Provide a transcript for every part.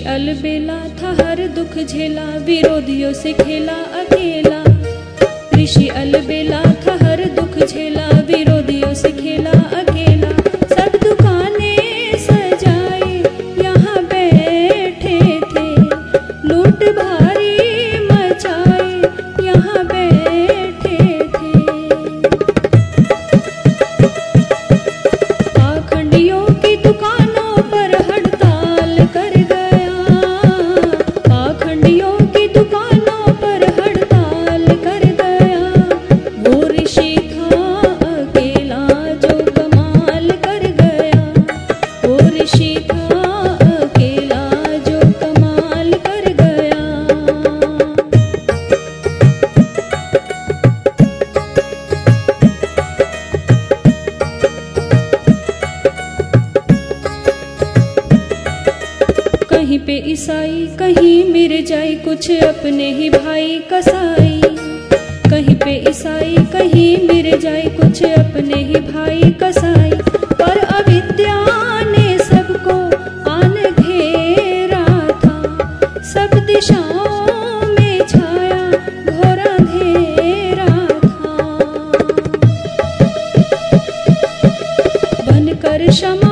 ऋषि अलबेला था हर दुख झेला विरोधियों से खेला अकेला। ऋषि अलबेला कहीं पे ईसाई, कहीं मिर जाए कुछ अपने ही भाई कसाई। कहीं पे ईसाई, कहीं मिर जाए कुछ अपने ही भाई कसाई। पर अविद्या ने सबको आन घेरा था। सब दिशाओं में छाया, घोर अंधेरा था। बनकर क्षमा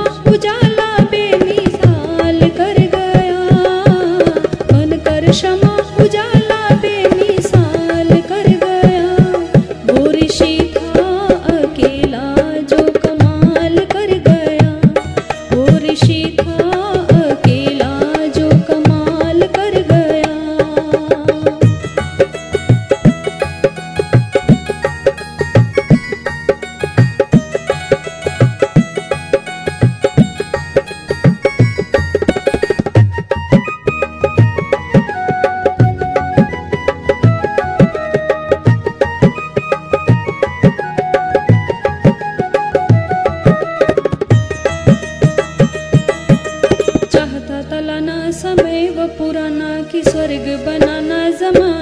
कृषि स्वर्ग बनाना जमा